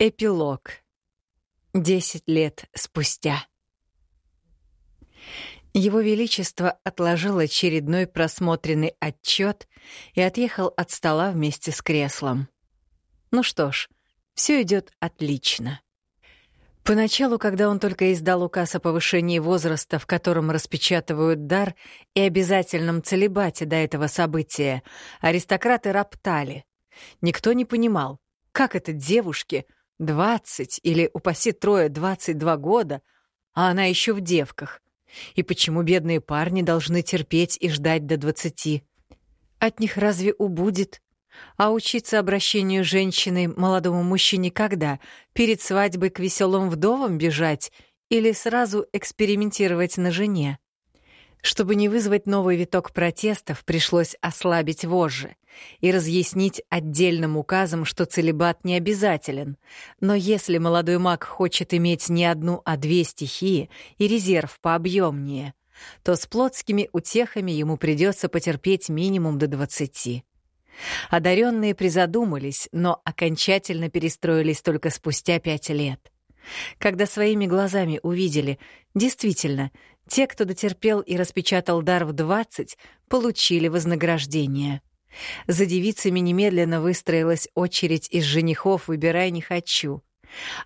Эпилог. Десять лет спустя. Его Величество отложил очередной просмотренный отчет и отъехал от стола вместе с креслом. Ну что ж, все идет отлично. Поначалу, когда он только издал указ о повышении возраста, в котором распечатывают дар, и обязательном целебате до этого события, аристократы роптали. Никто не понимал, как это девушки — Двадцать или, упаси трое, двадцать два года, а она еще в девках. И почему бедные парни должны терпеть и ждать до двадцати? От них разве убудет? А учиться обращению женщины молодому мужчине когда? Перед свадьбой к веселым вдовам бежать или сразу экспериментировать на жене? Чтобы не вызвать новый виток протестов, пришлось ослабить вожжи и разъяснить отдельным указом, что целебат не обязателен. Но если молодой маг хочет иметь не одну, а две стихии и резерв пообъемнее, то с плотскими утехами ему придется потерпеть минимум до двадцати. Одаренные призадумались, но окончательно перестроились только спустя пять лет. Когда своими глазами увидели, действительно, те, кто дотерпел и распечатал дар в 20, получили вознаграждение. За девицами немедленно выстроилась очередь из женихов «Выбирай не хочу».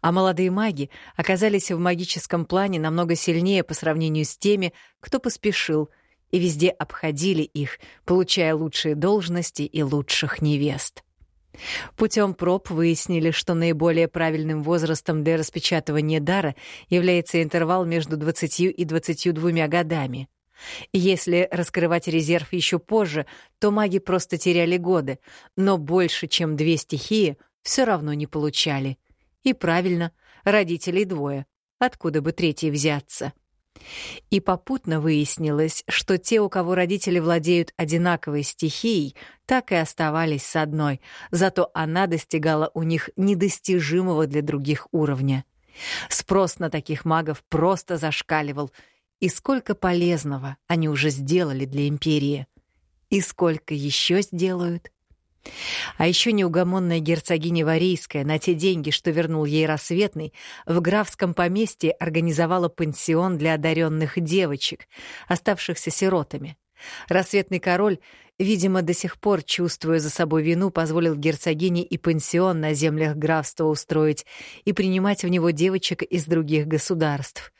А молодые маги оказались в магическом плане намного сильнее по сравнению с теми, кто поспешил, и везде обходили их, получая лучшие должности и лучших невест. Путем проб выяснили, что наиболее правильным возрастом для распечатывания дара является интервал между 20 и 22 годами. Если раскрывать резерв еще позже, то маги просто теряли годы, но больше, чем две стихии, все равно не получали. И правильно, родителей двое. Откуда бы третий взяться? И попутно выяснилось, что те, у кого родители владеют одинаковой стихией, так и оставались с одной, зато она достигала у них недостижимого для других уровня. Спрос на таких магов просто зашкаливал. И сколько полезного они уже сделали для империи. И сколько еще сделают. А еще неугомонная герцогиня Варейская на те деньги, что вернул ей Рассветный, в графском поместье организовала пансион для одаренных девочек, оставшихся сиротами. Рассветный король, видимо, до сих пор, чувствуя за собой вину, позволил герцогине и пансион на землях графства устроить и принимать в него девочек из других государств.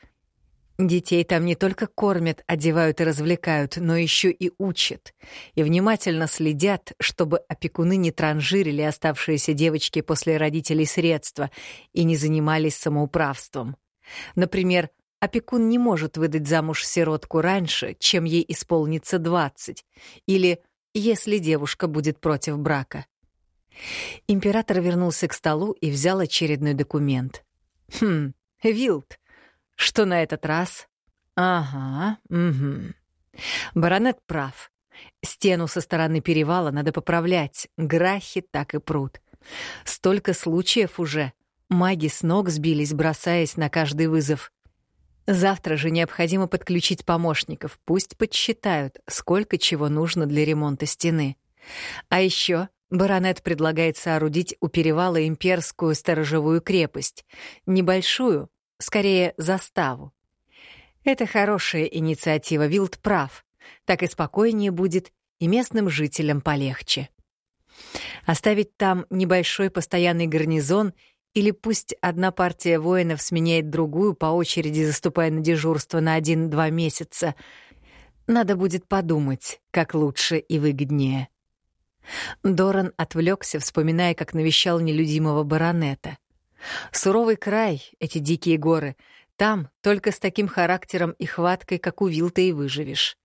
Детей там не только кормят, одевают и развлекают, но еще и учат. И внимательно следят, чтобы опекуны не транжирили оставшиеся девочки после родителей средства и не занимались самоуправством. Например, опекун не может выдать замуж сиротку раньше, чем ей исполнится 20, или если девушка будет против брака. Император вернулся к столу и взял очередной документ. «Хм, Вилд, что на этот раз? Ага, угу. Баронет прав. Стену со стороны перевала надо поправлять. Грахи так и прут. Столько случаев уже. Маги с ног сбились, бросаясь на каждый вызов. Завтра же необходимо подключить помощников. Пусть подсчитают, сколько чего нужно для ремонта стены. А еще баронет предлагает соорудить у перевала имперскую сторожевую крепость. Небольшую, скорее заставу. Это хорошая инициатива, Вилд прав. Так и спокойнее будет, и местным жителям полегче. Оставить там небольшой постоянный гарнизон или пусть одна партия воинов сменяет другую, по очереди заступая на дежурство на один-два месяца. Надо будет подумать, как лучше и выгоднее. Доран отвлекся, вспоминая, как навещал нелюдимого баронета. Суровый край, эти дикие горы. Там только с таким характером и хваткой, как у Вилта, и выживешь.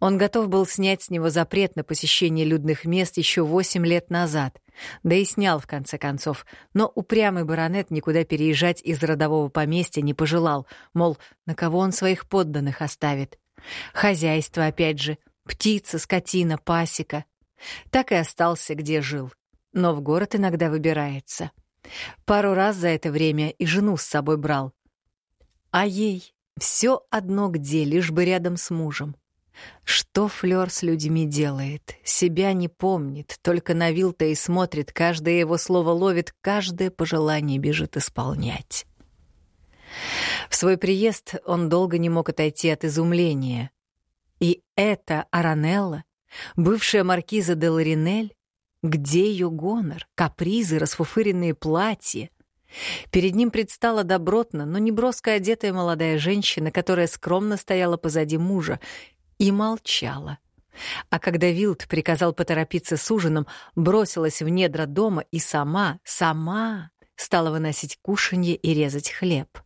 Он готов был снять с него запрет на посещение людных мест еще восемь лет назад, да и снял в конце концов, но упрямый баронет никуда переезжать из родового поместья не пожелал, мол, на кого он своих подданных оставит. Хозяйство, опять же, птица, скотина, пасека. Так и остался, где жил, но в город иногда выбирается. Пару раз за это время и жену с собой брал. А ей все одно где, лишь бы рядом с мужем. Что Флёр с людьми делает? Себя не помнит, только на Вилта и смотрит, каждое его слово ловит, каждое пожелание бежит исполнять. В свой приезд он долго не мог отойти от изумления. И это Аранелла, бывшая маркиза де Ларинель, где ее гонор, капризы, расфуфыренные платья? Перед ним предстала добротно, но не броско одетая молодая женщина, которая скромно стояла позади мужа и молчала. А когда Вилд приказал поторопиться с ужином, бросилась в недра дома и сама, сама стала выносить кушанье и резать хлеб.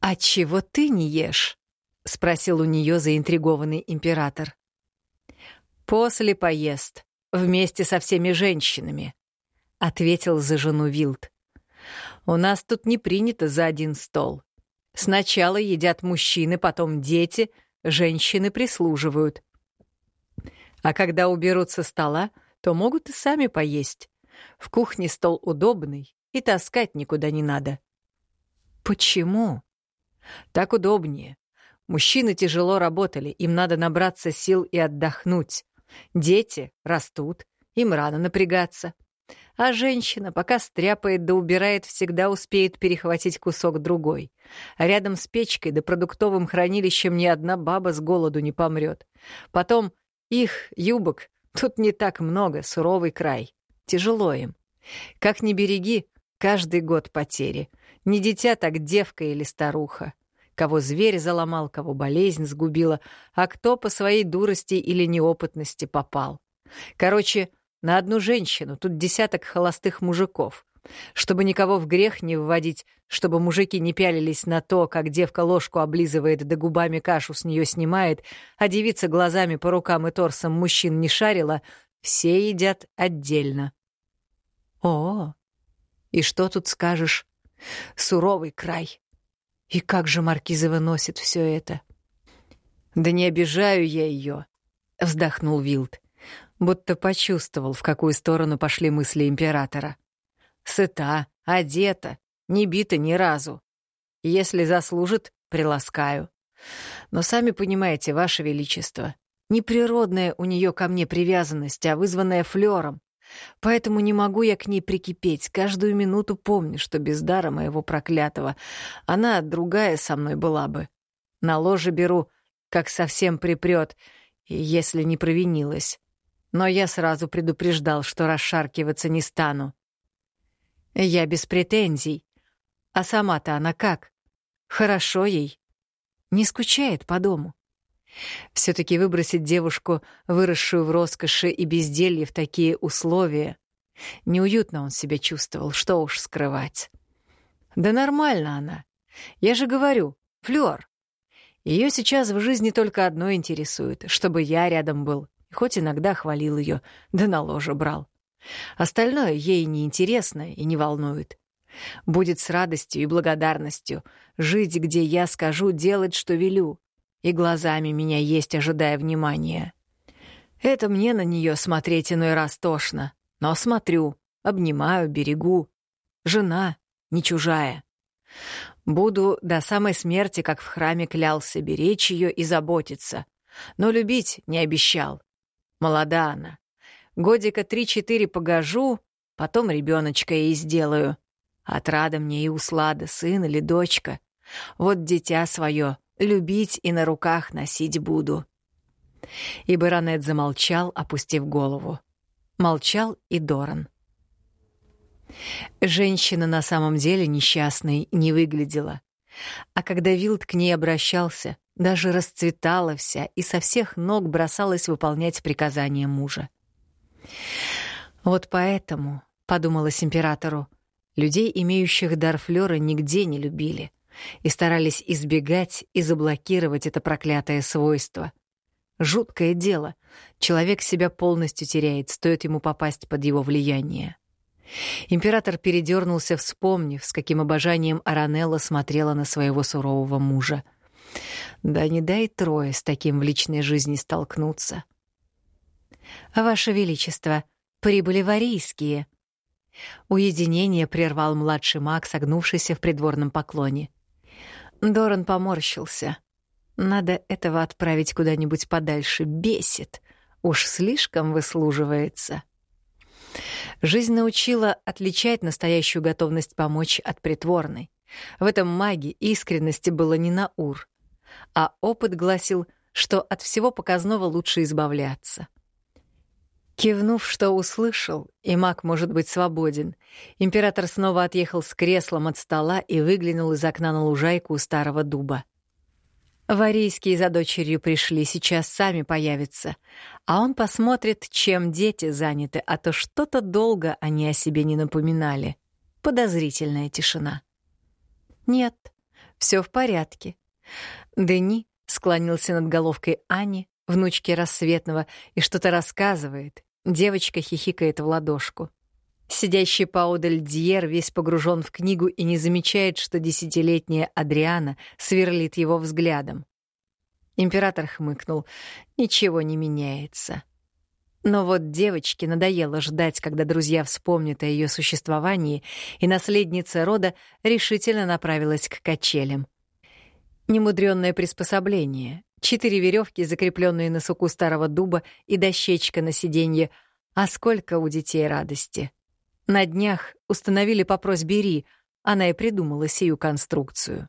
«А чего ты не ешь?» — спросил у нее заинтригованный император. «После поест, вместе со всеми женщинами», — ответил за жену Вилд. «У нас тут не принято за один стол. Сначала едят мужчины, потом дети, женщины прислуживают. А когда уберут со стола, то могут и сами поесть. В кухне стол удобный, и таскать никуда не надо». «Почему?» Так удобнее. Мужчины тяжело работали, им надо набраться сил и отдохнуть. Дети растут, им рано напрягаться. А женщина, пока стряпает да убирает, всегда успеет перехватить кусок другой. Рядом с печкой да продуктовым хранилищем ни одна баба с голоду не помрет. Потом их, юбок, тут не так много, суровый край. Тяжело им. Как ни береги, каждый год потери. Не дитя, так девка или старуха. Кого зверь заломал, кого болезнь сгубила, а кто по своей дурости или неопытности попал. Короче, на одну женщину тут десяток холостых мужиков. Чтобы никого в грех не вводить, чтобы мужики не пялились на то, как девка ложку облизывает да губами кашу с нее снимает, а девица глазами по рукам и торсам мужчин не шарила, все едят отдельно. О, и что тут скажешь? Суровый край. И как же маркиза выносит все это? «Да не обижаю я ее», — вздохнул Вилд, будто почувствовал, в какую сторону пошли мысли императора. «Сыта, одета, не бита ни разу. Если заслужит, приласкаю. Но сами понимаете, Ваше Величество, неприродная у нее ко мне привязанность, а вызванная флером. Поэтому не могу я к ней прикипеть. Каждую минуту помню, что без дара моего проклятого она другая со мной была бы. На ложе беру, как совсем припрет, если не провинилась. Но я сразу предупреждал, что расшаркиваться не стану. Я без претензий. А сама-то она как? Хорошо ей. Не скучает по дому. Все-таки выбросить девушку, выросшую в роскоши и безделье в такие условия. Неуютно он себя чувствовал, что уж скрывать. Да нормально она. Я же говорю, Флёр. Ее сейчас в жизни только одно интересует, чтобы я рядом был, хоть иногда хвалил ее, да на ложе брал. Остальное ей не интересно и не волнует. Будет с радостью и благодарностью жить, где я скажу, делать, что велю и глазами меня есть, ожидая внимания. Это мне на нее смотреть иной раз тошно, но смотрю, обнимаю, берегу. Жена, не чужая. Буду до самой смерти, как в храме клялся, беречь ее и заботиться. Но любить не обещал. Молода она. Годика три-четыре погожу, потом ребеночка ей сделаю. Отрада мне и услада, сын или дочка. Вот дитя свое любить и на руках носить буду». И баронет замолчал, опустив голову. Молчал и Доран. Женщина на самом деле несчастной не выглядела. А когда Вилд к ней обращался, даже расцветала вся и со всех ног бросалась выполнять приказания мужа. «Вот поэтому», — подумалось императору, — людей, имеющих дар флёра, нигде не любили и старались избегать и заблокировать это проклятое свойство. Жуткое дело. Человек себя полностью теряет, стоит ему попасть под его влияние. Император передернулся, вспомнив, с каким обожанием Аранелла смотрела на своего сурового мужа. Да не дай трое с таким в личной жизни столкнуться. «Ваше Величество, прибыли варийские». Уединение прервал младший маг, согнувшийся в придворном поклоне. Доран поморщился. Надо этого отправить куда-нибудь подальше. Бесит. Уж слишком выслуживается. Жизнь научила отличать настоящую готовность помочь от притворной. В этом маге искренности было не на ур. А опыт гласил, что от всего показного лучше избавляться. Кивнув, что услышал, и маг может быть свободен, император снова отъехал с креслом от стола и выглянул из окна на лужайку у старого дуба. Варийские за дочерью пришли, сейчас сами появятся, а он посмотрит, чем дети заняты, а то что-то долго они о себе не напоминали. Подозрительная тишина. Нет, все в порядке. Дени склонился над головкой Ани, внучки Рассветного, и что-то рассказывает, Девочка хихикает в ладошку. Сидящий поодаль Дьер весь погружен в книгу и не замечает, что десятилетняя Адриана сверлит его взглядом. Император хмыкнул. Ничего не меняется. Но вот девочке надоело ждать, когда друзья вспомнят о ее существовании, и наследница рода решительно направилась к качелям. Немудрённое приспособление, Четыре веревки, закрепленные на суку старого дуба, и дощечка на сиденье. А сколько у детей радости. На днях установили по просьбе Ри, она и придумала сию конструкцию.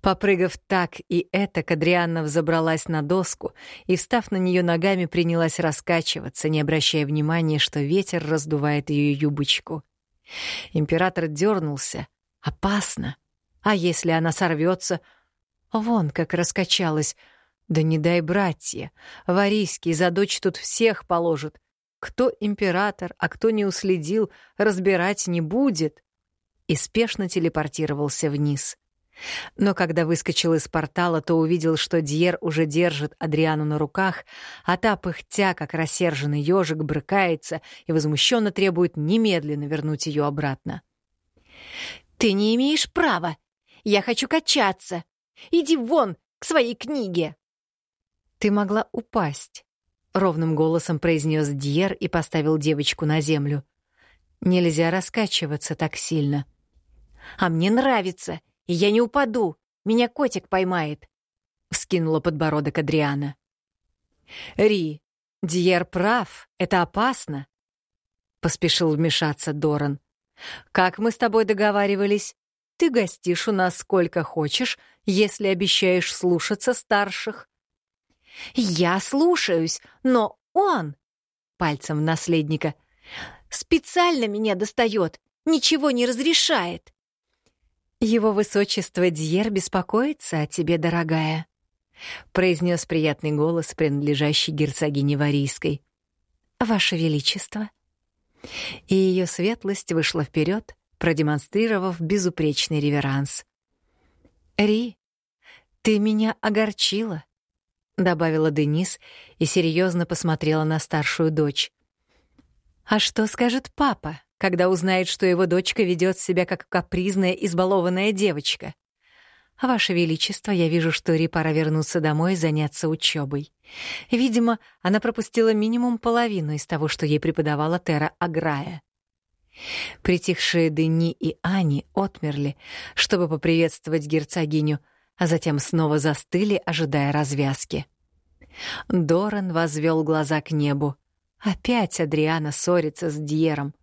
Попрыгав так и это, Адрианна взобралась на доску и, встав на нее ногами, принялась раскачиваться, не обращая внимания, что ветер раздувает ее юбочку. Император дернулся. Опасно. А если она сорвется? Вон как раскачалась — да не дай, братья, Варийский за дочь тут всех положит. Кто император, а кто не уследил, разбирать не будет. И спешно телепортировался вниз. Но когда выскочил из портала, то увидел, что Дьер уже держит Адриану на руках, а та, пыхтя, как рассерженный ежик, брыкается и возмущенно требует немедленно вернуть ее обратно. «Ты не имеешь права! Я хочу качаться! Иди вон, к своей книге!» «Ты могла упасть», — ровным голосом произнес Дьер и поставил девочку на землю. «Нельзя раскачиваться так сильно». «А мне нравится, и я не упаду. Меня котик поймает», — вскинула подбородок Адриана. «Ри, Дьер прав, это опасно», — поспешил вмешаться Доран. «Как мы с тобой договаривались? Ты гостишь у нас сколько хочешь, если обещаешь слушаться старших. «Я слушаюсь, но он...» — пальцем наследника. «Специально меня достает, ничего не разрешает». «Его высочество Дьер беспокоится о тебе, дорогая», — произнес приятный голос, принадлежащий герцогине Варийской. «Ваше Величество». И ее светлость вышла вперед, продемонстрировав безупречный реверанс. «Ри, ты меня огорчила», добавила Денис и серьезно посмотрела на старшую дочь. А что скажет папа, когда узнает, что его дочка ведет себя как капризная, избалованная девочка? Ваше Величество, я вижу, что Ри пора вернуться домой и заняться учебой. Видимо, она пропустила минимум половину из того, что ей преподавала Тера Аграя. Притихшие Дени и Ани отмерли, чтобы поприветствовать герцогиню, а затем снова застыли, ожидая развязки. Доран возвел глаза к небу. Опять Адриана ссорится с Дьером.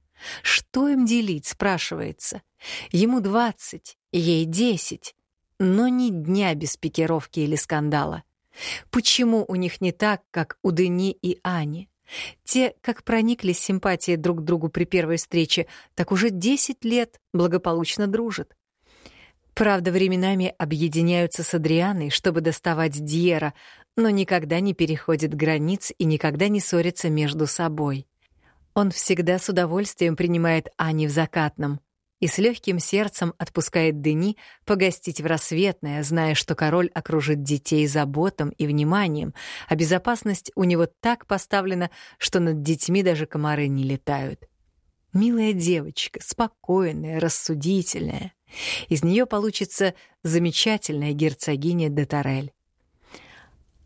Что им делить, спрашивается? Ему двадцать, ей десять. Но ни дня без пикировки или скандала. Почему у них не так, как у Дени и Ани? Те, как прониклись симпатией друг к другу при первой встрече, так уже десять лет благополучно дружат. Правда, временами объединяются с Адрианой, чтобы доставать Диера, но никогда не переходят границ и никогда не ссорятся между собой. Он всегда с удовольствием принимает Ани в закатном и с легким сердцем отпускает Дени погостить в рассветное, зная, что король окружит детей заботом и вниманием, а безопасность у него так поставлена, что над детьми даже комары не летают. Милая девочка, спокойная, рассудительная. Из нее получится замечательная герцогиня де Тарель.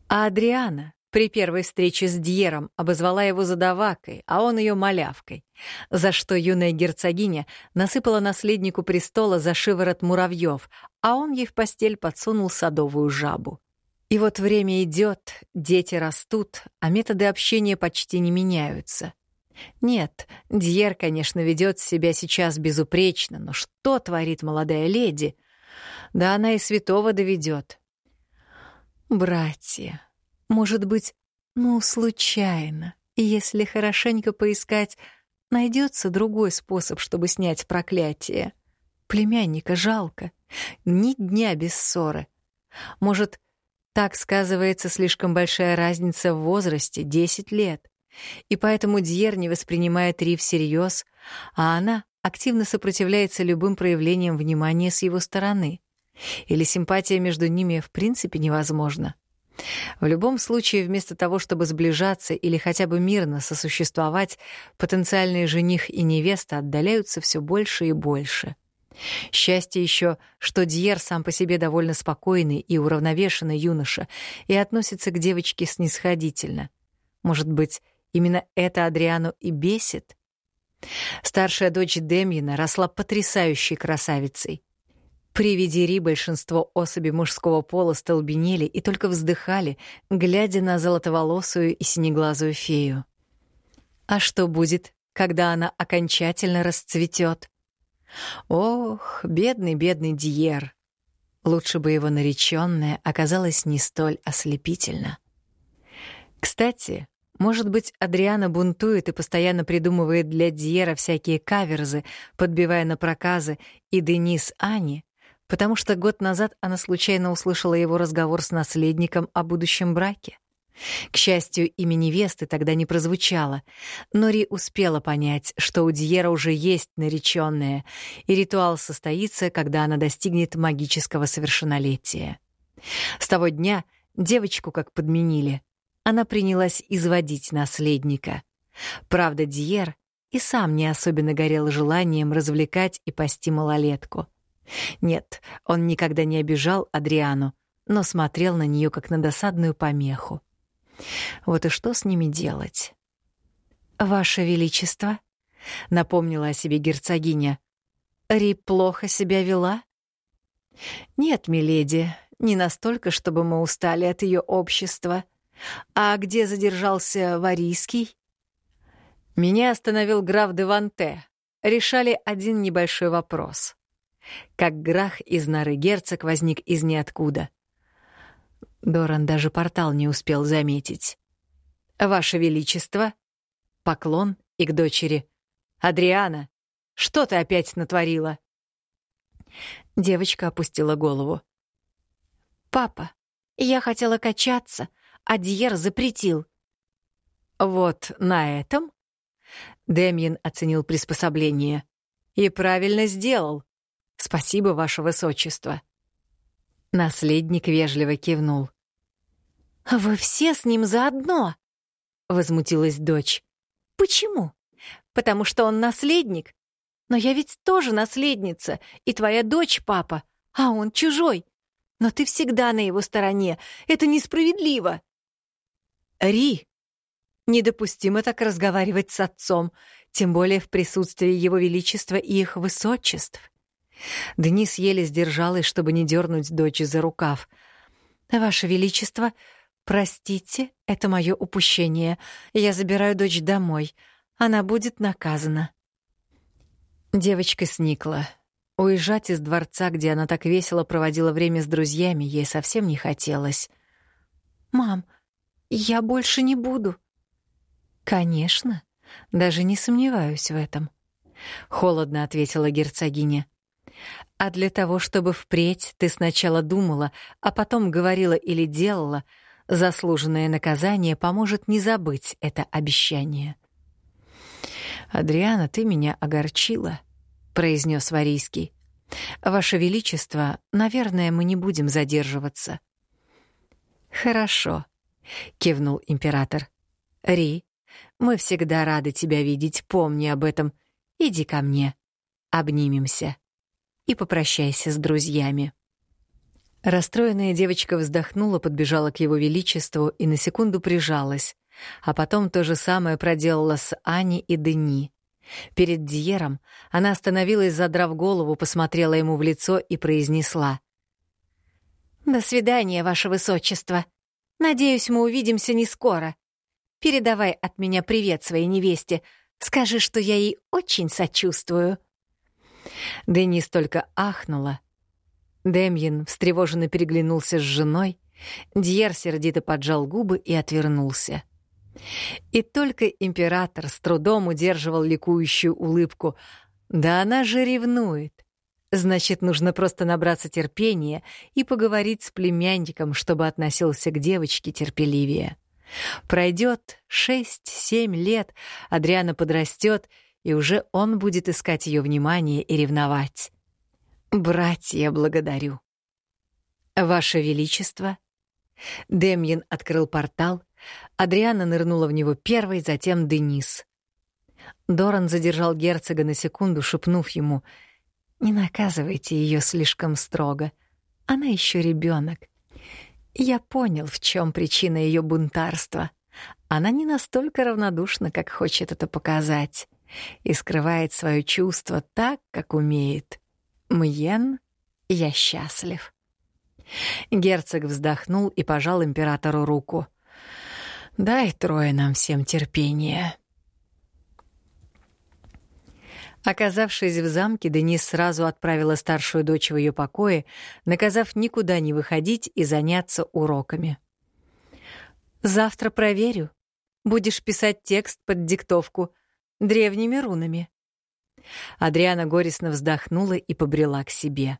А Адриана при первой встрече с Дьером обозвала его задавакой, а он ее малявкой, за что юная герцогиня насыпала наследнику престола за шиворот муравьев, а он ей в постель подсунул садовую жабу. И вот время идет, дети растут, а методы общения почти не меняются. Нет, Дьер, конечно, ведет себя сейчас безупречно, но что творит молодая леди? Да она и святого доведет. Братья, может быть, ну, случайно, если хорошенько поискать, найдется другой способ, чтобы снять проклятие. Племянника жалко, ни дня без ссоры. Может, так сказывается слишком большая разница в возрасте — 10 лет. И поэтому Дьер не воспринимает Ри всерьез, а она активно сопротивляется любым проявлениям внимания с его стороны. Или симпатия между ними в принципе невозможна. В любом случае, вместо того, чтобы сближаться или хотя бы мирно сосуществовать, потенциальные жених и невеста отдаляются все больше и больше. Счастье еще, что Дьер сам по себе довольно спокойный и уравновешенный юноша и относится к девочке снисходительно. Может быть, именно это Адриану и бесит? Старшая дочь Демьена росла потрясающей красавицей. При виде Ри большинство особей мужского пола столбенели и только вздыхали, глядя на золотоволосую и синеглазую фею. А что будет, когда она окончательно расцветет? Ох, бедный, бедный Диер. Лучше бы его нареченная оказалась не столь ослепительна. Кстати, может быть, Адриана бунтует и постоянно придумывает для Диера всякие каверзы, подбивая на проказы и Денис Ани, потому что год назад она случайно услышала его разговор с наследником о будущем браке. К счастью, имя невесты тогда не прозвучало, но Ри успела понять, что у Дьера уже есть нареченная, и ритуал состоится, когда она достигнет магического совершеннолетия. С того дня девочку как подменили. Она принялась изводить наследника. Правда, Дьер и сам не особенно горел желанием развлекать и пасти малолетку. Нет, он никогда не обижал Адриану, но смотрел на нее как на досадную помеху. Вот и что с ними делать? «Ваше Величество», — напомнила о себе герцогиня, — «Ри плохо себя вела?» «Нет, миледи, не настолько, чтобы мы устали от ее общества. А где задержался Варийский?» Меня остановил граф де Ванте. Решали один небольшой вопрос. Как грах из норы герцог возник из ниоткуда — Доран даже портал не успел заметить. «Ваше Величество!» Поклон и к дочери. «Адриана, что ты опять натворила?» Девочка опустила голову. «Папа, я хотела качаться, а Дьер запретил». «Вот на этом?» Демьян оценил приспособление. «И правильно сделал. Спасибо, Ваше Высочество». Наследник вежливо кивнул. «Вы все с ним заодно!» — возмутилась дочь. «Почему? Потому что он наследник? Но я ведь тоже наследница, и твоя дочь, папа, а он чужой. Но ты всегда на его стороне. Это несправедливо!» «Ри!» Недопустимо так разговаривать с отцом, тем более в присутствии его величества и их высочеств. Денис еле сдержалась, чтобы не дернуть дочь за рукав. «Ваше Величество, простите, это мое упущение. Я забираю дочь домой. Она будет наказана». Девочка сникла. Уезжать из дворца, где она так весело проводила время с друзьями, ей совсем не хотелось. «Мам, я больше не буду». «Конечно, даже не сомневаюсь в этом», — холодно ответила герцогиня. А для того, чтобы впредь ты сначала думала, а потом говорила или делала, заслуженное наказание поможет не забыть это обещание. «Адриана, ты меня огорчила», — произнес Варийский. «Ваше Величество, наверное, мы не будем задерживаться». «Хорошо», — кивнул император. «Ри, мы всегда рады тебя видеть, помни об этом. Иди ко мне, обнимемся» и попрощайся с друзьями». Расстроенная девочка вздохнула, подбежала к его величеству и на секунду прижалась, а потом то же самое проделала с Ани и Дени. Перед Дьером она остановилась, задрав голову, посмотрела ему в лицо и произнесла. «До свидания, Ваше Высочество. Надеюсь, мы увидимся не скоро. Передавай от меня привет своей невесте. Скажи, что я ей очень сочувствую». Денис только ахнула. Демьян встревоженно переглянулся с женой, Дьер сердито поджал губы и отвернулся. И только император с трудом удерживал ликующую улыбку. Да она же ревнует. Значит, нужно просто набраться терпения и поговорить с племянником, чтобы относился к девочке терпеливее. Пройдет шесть-семь лет, Адриана подрастет, и уже он будет искать ее внимание и ревновать. «Братья, благодарю». «Ваше Величество», Демьян открыл портал, Адриана нырнула в него первой, затем Денис. Доран задержал герцога на секунду, шепнув ему «Не наказывайте ее слишком строго, она еще ребенок. Я понял, в чем причина ее бунтарства. Она не настолько равнодушна, как хочет это показать, и скрывает свое чувство так, как умеет. Мьен, я счастлив». Герцог вздохнул и пожал императору руку. «Дай трое нам всем терпения». Оказавшись в замке, Денис сразу отправила старшую дочь в ее покое, наказав никуда не выходить и заняться уроками. «Завтра проверю. Будешь писать текст под диктовку древними рунами». Адриана горестно вздохнула и побрела к себе.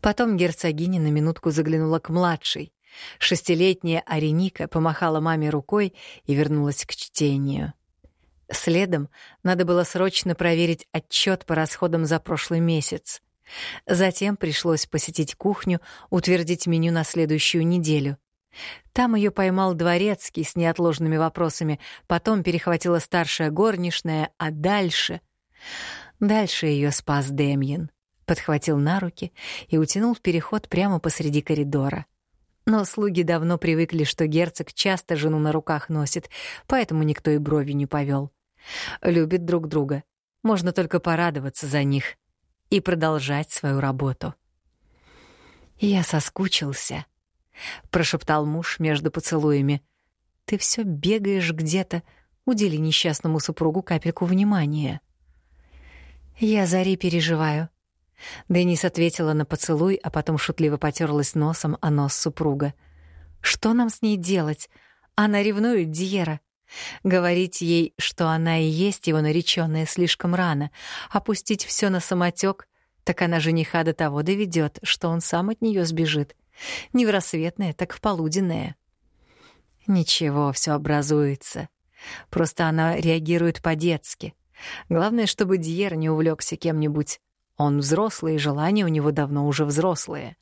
Потом герцогиня на минутку заглянула к младшей. Шестилетняя Ареника помахала маме рукой и вернулась к чтению. Следом надо было срочно проверить отчет по расходам за прошлый месяц. Затем пришлось посетить кухню, утвердить меню на следующую неделю. Там ее поймал дворецкий с неотложными вопросами, потом перехватила старшая горничная, а дальше... Дальше ее спас Демьян подхватил на руки и утянул в переход прямо посреди коридора. Но слуги давно привыкли, что герцог часто жену на руках носит, поэтому никто и брови не повел. Любят друг друга. Можно только порадоваться за них и продолжать свою работу. «Я соскучился», — прошептал муж между поцелуями. «Ты все бегаешь где-то. Удели несчастному супругу капельку внимания». «Я Зари переживаю», Денис ответила на поцелуй, а потом шутливо потерлась носом о нос супруга. «Что нам с ней делать? Она ревнует Диера. Говорить ей, что она и есть его нареченная, слишком рано. Опустить все на самотек, так она жениха до того доведет, что он сам от нее сбежит. Не в рассветное, так в полуденное. Ничего, все образуется. Просто она реагирует по-детски. Главное, чтобы Диер не увлекся кем-нибудь он взрослый, и желания у него давно уже взрослые.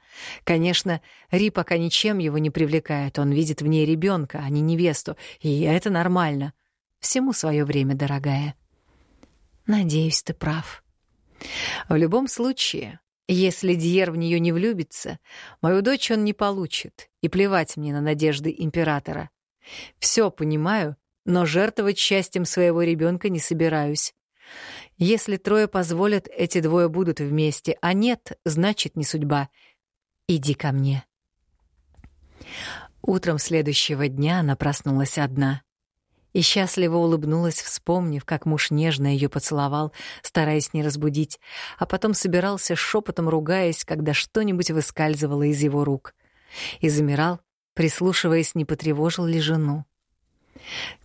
Конечно, Ри пока ничем его не привлекает, он видит в ней ребенка, а не невесту, и это нормально. Всему свое время, дорогая. Надеюсь, ты прав. В любом случае, если Дьер в нее не влюбится, мою дочь он не получит, и плевать мне на надежды императора. Все понимаю, но жертвовать счастьем своего ребенка не собираюсь. Если трое позволят, эти двое будут вместе, а нет, значит, не судьба. Иди ко мне. Утром следующего дня она проснулась одна и счастливо улыбнулась, вспомнив, как муж нежно ее поцеловал, стараясь не разбудить, а потом собирался шепотом ругаясь, когда что-нибудь выскальзывало из его рук, и замирал, прислушиваясь, не потревожил ли жену.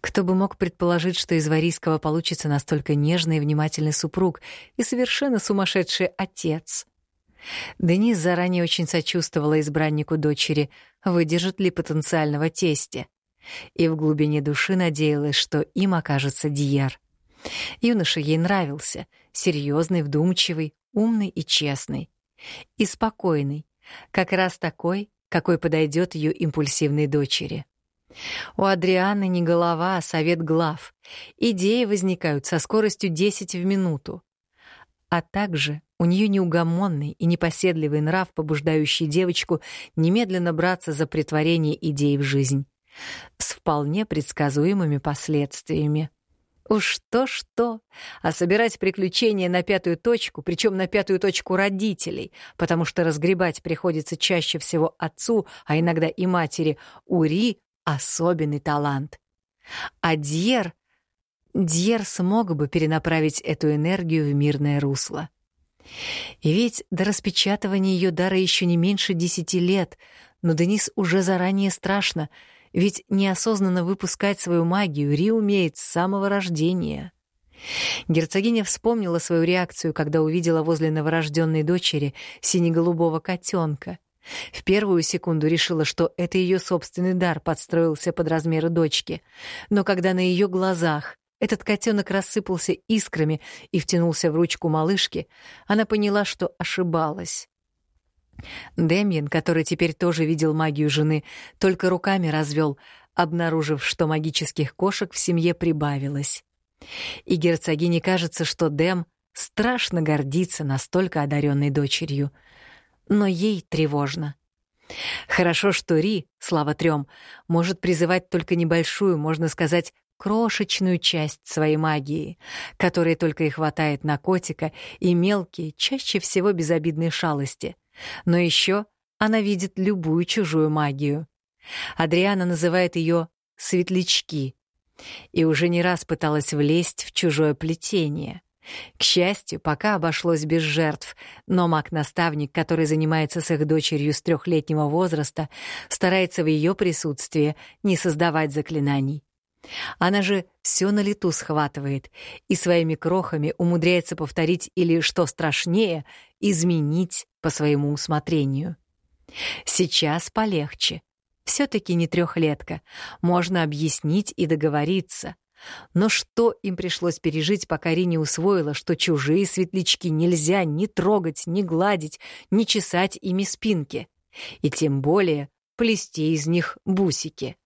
Кто бы мог предположить, что из Варийского получится настолько нежный и внимательный супруг и совершенно сумасшедший отец? Денис заранее очень сочувствовала избраннику дочери, выдержит ли потенциального тестя. И в глубине души надеялась, что им окажется Дьер. Юноша ей нравился, серьезный, вдумчивый, умный и честный. И спокойный, как раз такой, какой подойдет ее импульсивной дочери. У Адрианы не голова, а совет глав. Идеи возникают со скоростью 10 в минуту. А также у нее неугомонный и непоседливый нрав, побуждающий девочку немедленно браться за притворение идей в жизнь. С вполне предсказуемыми последствиями. Уж то-что, а собирать приключения на пятую точку, причем на пятую точку родителей, потому что разгребать приходится чаще всего отцу, а иногда и матери, Ури — особенный талант. А Дьер... Дьер смог бы перенаправить эту энергию в мирное русло. И ведь до распечатывания ее дара еще не меньше десяти лет, но Денис уже заранее страшно — ведь неосознанно выпускать свою магию Ри умеет с самого рождения. Герцогиня вспомнила свою реакцию, когда увидела возле новорожденной дочери сине-голубого котенка. В первую секунду решила, что это ее собственный дар подстроился под размеры дочки. Но когда на ее глазах этот котенок рассыпался искрами и втянулся в ручку малышки, она поняла, что ошибалась. Демьян, который теперь тоже видел магию жены, только руками развел, обнаружив, что магических кошек в семье прибавилось. И герцогине кажется, что Дэм страшно гордится настолько одаренной дочерью. Но ей тревожно. Хорошо, что Ри, слава трем, может призывать только небольшую, можно сказать, крошечную часть своей магии, которой только и хватает на котика и мелкие, чаще всего безобидные шалости — но еще она видит любую чужую магию. Адриана называет ее «светлячки» и уже не раз пыталась влезть в чужое плетение. К счастью, пока обошлось без жертв, но маг-наставник, который занимается с их дочерью с трехлетнего возраста, старается в ее присутствии не создавать заклинаний. Она же все на лету схватывает и своими крохами умудряется повторить или, что страшнее, изменить по своему усмотрению. Сейчас полегче. Все-таки не трехлетка. Можно объяснить и договориться. Но что им пришлось пережить, пока Ри усвоила, что чужие светлячки нельзя ни трогать, ни гладить, ни чесать ими спинки, и тем более плести из них бусики.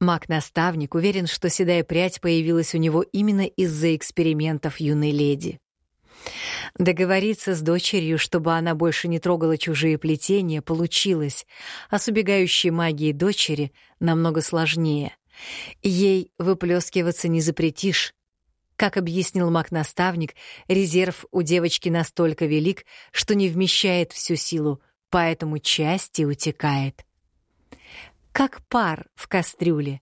Маг-наставник уверен, что седая прядь появилась у него именно из-за экспериментов юной леди. Договориться с дочерью, чтобы она больше не трогала чужие плетения, получилось, а с убегающей магией дочери намного сложнее. Ей выплескиваться не запретишь. Как объяснил маг-наставник, резерв у девочки настолько велик, что не вмещает всю силу, поэтому части утекает как пар в кастрюле,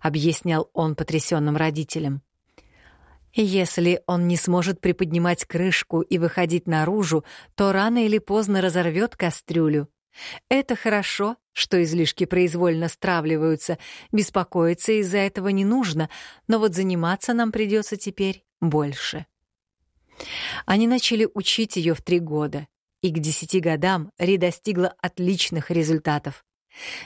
объяснял он потрясенным родителям. Если он не сможет приподнимать крышку и выходить наружу, то рано или поздно разорвет кастрюлю. Это хорошо, что излишки произвольно стравливаются, беспокоиться из-за этого не нужно, но вот заниматься нам придется теперь больше. Они начали учить ее в три года, и к десяти годам Ри достигла отличных результатов.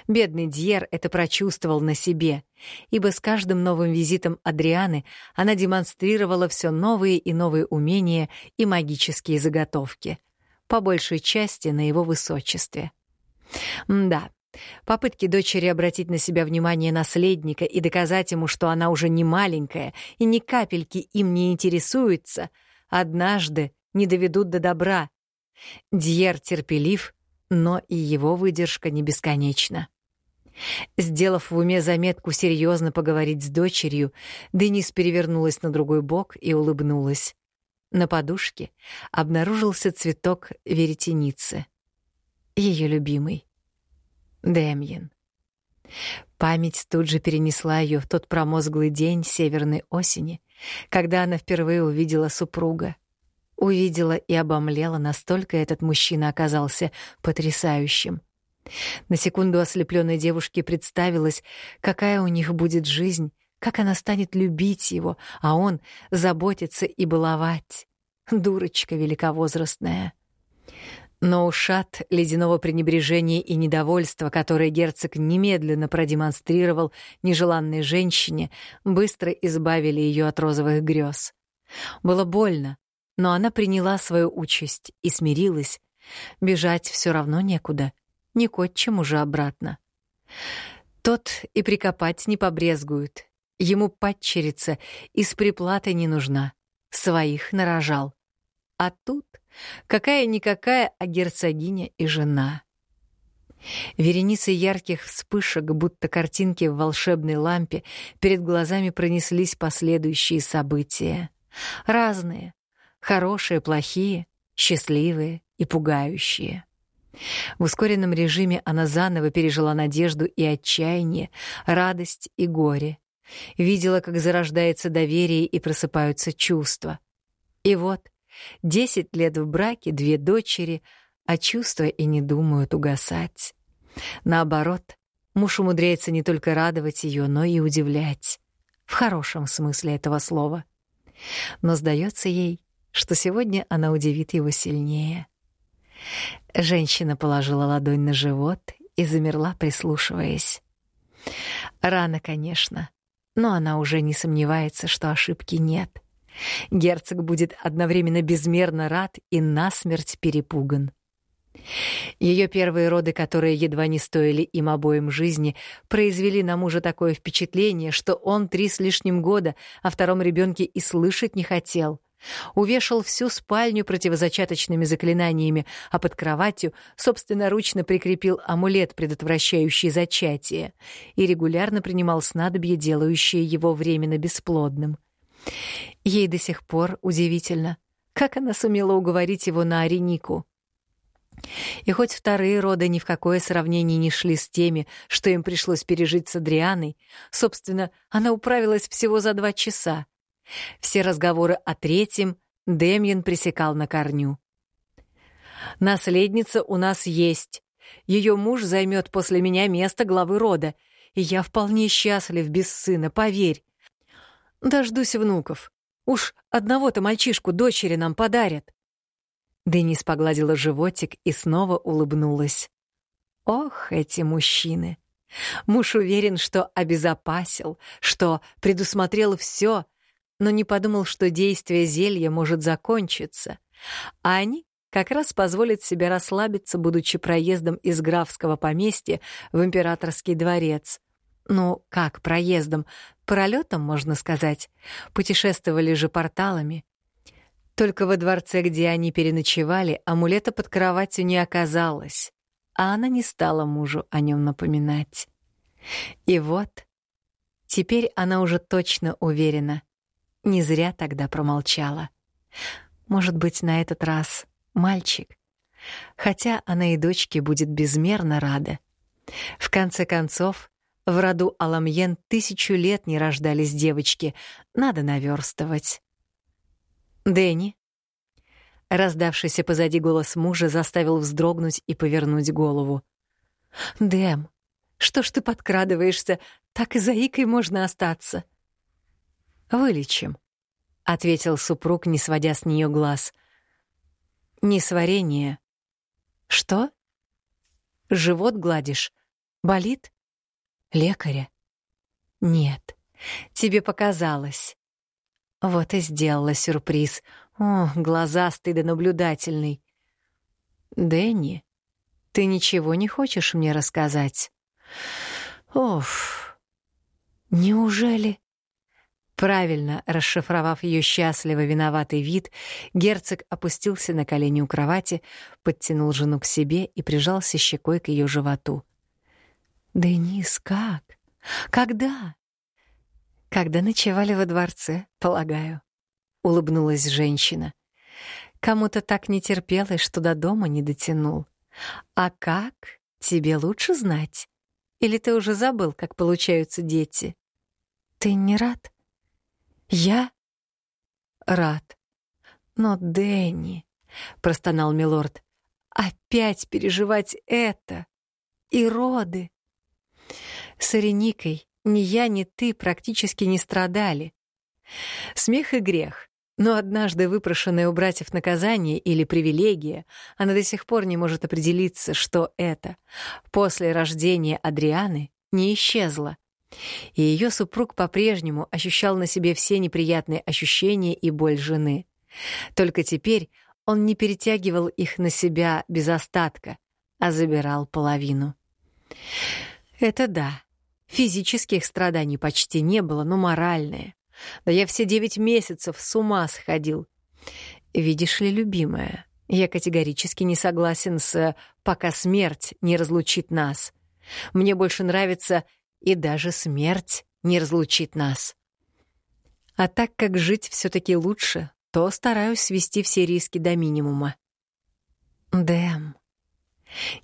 Бедный Дьер это прочувствовал на себе, ибо с каждым новым визитом Адрианы она демонстрировала все новые и новые умения и магические заготовки, по большей части на его высочестве. да, попытки дочери обратить на себя внимание наследника и доказать ему, что она уже не маленькая и ни капельки им не интересуется, однажды не доведут до добра. Дьер терпелив — но и его выдержка не бесконечна. Сделав в уме заметку серьезно поговорить с дочерью, Денис перевернулась на другой бок и улыбнулась. На подушке обнаружился цветок веретеницы. Ее любимый. Демьян. Память тут же перенесла ее в тот промозглый день северной осени, когда она впервые увидела супруга. Увидела и обомлела, настолько этот мужчина оказался потрясающим. На секунду ослепленной девушке представилось, какая у них будет жизнь, как она станет любить его, а он заботиться и баловать. Дурочка великовозрастная. Но ушат ледяного пренебрежения и недовольства, которое герцог немедленно продемонстрировал нежеланной женщине, быстро избавили ее от розовых грез. Было больно, но она приняла свою участь и смирилась. Бежать все равно некуда, не к уже обратно. Тот и прикопать не побрезгует. Ему падчерица из приплаты не нужна. Своих нарожал. А тут какая-никакая, а герцогиня и жена. Вереницы ярких вспышек, будто картинки в волшебной лампе, перед глазами пронеслись последующие события. Разные. Хорошие, плохие, счастливые и пугающие. В ускоренном режиме она заново пережила надежду и отчаяние, радость и горе. Видела, как зарождается доверие и просыпаются чувства. И вот, десять лет в браке, две дочери, а чувства и не думают угасать. Наоборот, муж умудряется не только радовать ее, но и удивлять. В хорошем смысле этого слова. Но сдается ей, что сегодня она удивит его сильнее. Женщина положила ладонь на живот и замерла, прислушиваясь. Рано, конечно, но она уже не сомневается, что ошибки нет. Герцог будет одновременно безмерно рад и насмерть перепуган. Ее первые роды, которые едва не стоили им обоим жизни, произвели на мужа такое впечатление, что он три с лишним года о втором ребенке и слышать не хотел — Увешал всю спальню противозачаточными заклинаниями, а под кроватью собственноручно прикрепил амулет, предотвращающий зачатие, и регулярно принимал снадобье, делающее его временно бесплодным. Ей до сих пор удивительно, как она сумела уговорить его на Аренику. И хоть вторые роды ни в какое сравнение не шли с теми, что им пришлось пережить с Адрианой, собственно, она управилась всего за два часа — все разговоры о третьем Демьян пресекал на корню. «Наследница у нас есть. Ее муж займет после меня место главы рода, и я вполне счастлив без сына, поверь. Дождусь внуков. Уж одного-то мальчишку дочери нам подарят». Денис погладила животик и снова улыбнулась. «Ох, эти мужчины!» Муж уверен, что обезопасил, что предусмотрел все — но не подумал, что действие зелья может закончиться, а они как раз позволят себе расслабиться, будучи проездом из графского поместья в императорский дворец. Ну, как проездом? Пролетом, можно сказать. Путешествовали же порталами. Только во дворце, где они переночевали, амулета под кроватью не оказалось, а она не стала мужу о нем напоминать. И вот, теперь она уже точно уверена — не зря тогда промолчала. Может быть, на этот раз мальчик. Хотя она и дочке будет безмерно рада. В конце концов, в роду Аламьен тысячу лет не рождались девочки. Надо наверстывать. «Дэнни?» Раздавшийся позади голос мужа заставил вздрогнуть и повернуть голову. «Дэм, что ж ты подкрадываешься? Так и заикой можно остаться». «Вылечим», — ответил супруг, не сводя с нее глаз. «Несварение». «Что?» «Живот гладишь? Болит?» «Лекаря?» «Нет, тебе показалось». Вот и сделала сюрприз. О, глазастый да наблюдательный. «Дэнни, ты ничего не хочешь мне рассказать?» «Оф, неужели?» Правильно расшифровав ее счастливо виноватый вид, герцог опустился на колени у кровати, подтянул жену к себе и прижался щекой к ее животу. «Денис, как? Когда?» «Когда ночевали во дворце, полагаю», — улыбнулась женщина. «Кому-то так не терпелось, что до дома не дотянул. А как? Тебе лучше знать. Или ты уже забыл, как получаются дети? Ты не рад?» Я рад. Но Дэнни, простонал милорд, опять переживать это и роды. С Иреникой ни я, ни ты практически не страдали. Смех и грех, но однажды выпрошенное у братьев наказание или привилегия, она до сих пор не может определиться, что это. После рождения Адрианы не исчезла. И ее супруг по-прежнему ощущал на себе все неприятные ощущения и боль жены. Только теперь он не перетягивал их на себя без остатка, а забирал половину. Это да. Физических страданий почти не было, но моральные. Да я все девять месяцев с ума сходил. Видишь ли, любимая, Я категорически не согласен с «пока смерть не разлучит нас». Мне больше нравится «и даже смерть не разлучит нас». А так как жить все таки лучше, то стараюсь свести все риски до минимума. Дэм.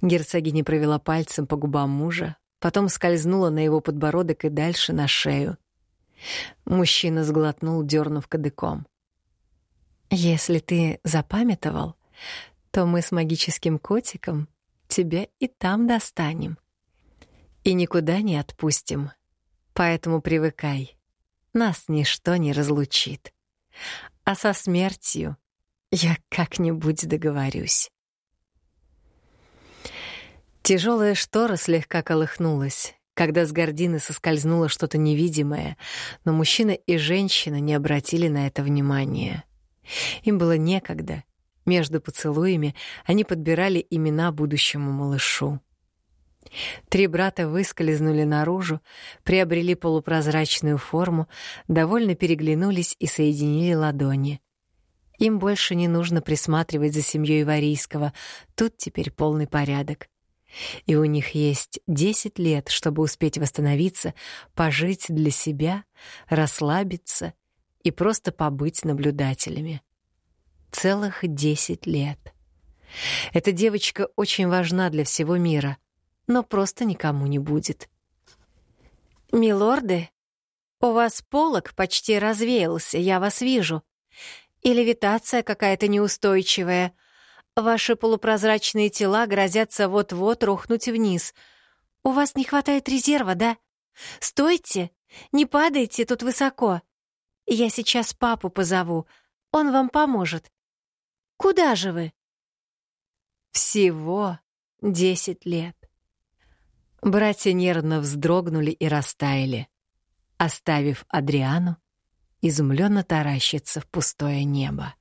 Герцогиня провела пальцем по губам мужа, потом скользнула на его подбородок и дальше на шею. Мужчина сглотнул, дернув кадыком. «Если ты запамятовал, то мы с магическим котиком тебя и там достанем. И никуда не отпустим. Поэтому привыкай. Нас ничто не разлучит. А со смертью я как-нибудь договорюсь». Тяжелая штора слегка колыхнулась, когда с гордины соскользнуло что-то невидимое, но мужчина и женщина не обратили на это внимания. Им было некогда. Между поцелуями они подбирали имена будущему малышу. Три брата выскользнули наружу, приобрели полупрозрачную форму, довольно переглянулись и соединили ладони. Им больше не нужно присматривать за семьей Варийского, тут теперь полный порядок. И у них есть 10 лет, чтобы успеть восстановиться, пожить для себя, расслабиться и просто побыть наблюдателями. Целых 10 лет. Эта девочка очень важна для всего мира, но просто никому не будет. «Милорды, у вас полог почти развеялся, я вас вижу. И левитация какая-то неустойчивая. Ваши полупрозрачные тела грозятся вот-вот рухнуть вниз. У вас не хватает резерва, да? Стойте! Не падайте тут высоко. Я сейчас папу позову. Он вам поможет. Куда же вы? Всего десять лет. Братья нервно вздрогнули и растаяли, оставив Адриану изумленно таращиться в пустое небо.